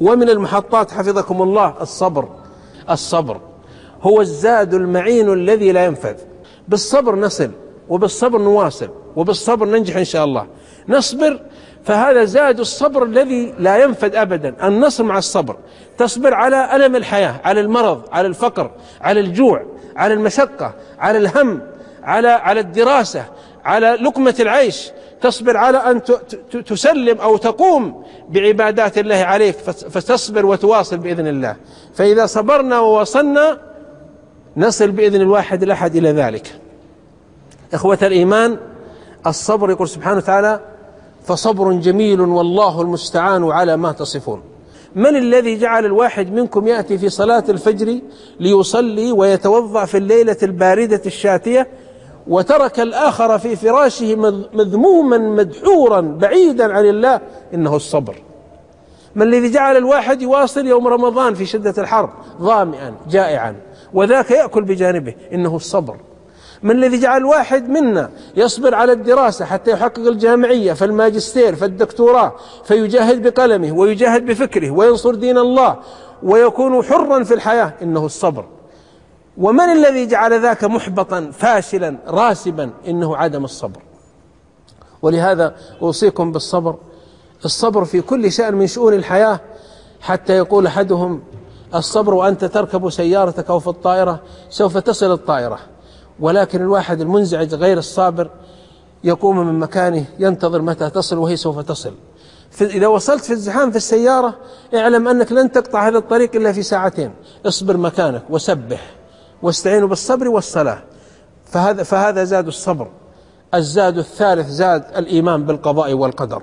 ومن المحطات حفظكم الله الصبر. الصبر هو الزاد المعين الذي لا ينفذ. بالصبر نصل وبالصبر نواصل وبالصبر ننجح إن شاء الله. نصبر فهذا زاد الصبر الذي لا ينفد أبدا. النصر مع الصبر. تصبر على ألم الحياة على المرض على الفقر على الجوع على المشقة على الهم على على الدراسة على لقمة العيش. تصبر على أن تسلم أو تقوم بعبادات الله عليك فتصبر وتواصل بإذن الله. فإذا صبرنا ووصلنا نصل بإذن الواحد الأحد إلى ذلك. إخوة الإيمان الصبر يقول سبحانه وتعالى فصبر جميل والله المستعان على ما تصفون. من الذي جعل الواحد منكم يأتي في صلاة الفجر ليصلي ويتوضأ في الليلة الباردة الشاتية؟ وترك الآخر في فراشه مذموما مدحورا بعيدا عن الله إنه الصبر. ما الذي جعل الواحد يواصل يوم رمضان في شدة الحر؟ ظامئا جائعا. وذاك يأكل بجانبه إنه الصبر. من الذي جعل الواحد منا يصبر على الدراسة حتى يحقق الجامعية فالماجستير فالدكتوراه فيجاهد بقلمه ويجاهد بفكره وينصر دين الله ويكون حرا في الحياة؟ إنه الصبر. ومن الذي جعل ذاك محبطا فاشلا راسبا؟ إنه عدم الصبر. ولهذا أوصيكم بالصبر. الصبر في كل شأن من شؤون الحياة حتى يقول أحدهم الصبر وأنت تركب سيارتك أو في الطائرة سوف تصل الطائرة. ولكن الواحد المنزعج غير الصابر يقوم من مكانه ينتظر متى تصل وهي سوف تصل. إذا وصلت في الزحام في السيارة اعلم أنك لن تقطع هذا الطريق إلا في ساعتين. اصبر مكانك وسبح. واستعينوا بالصبر والصلاة. فهذا, فهذا زاد الصبر. الزاد الثالث زاد الإيمان بالقضاء والقدر.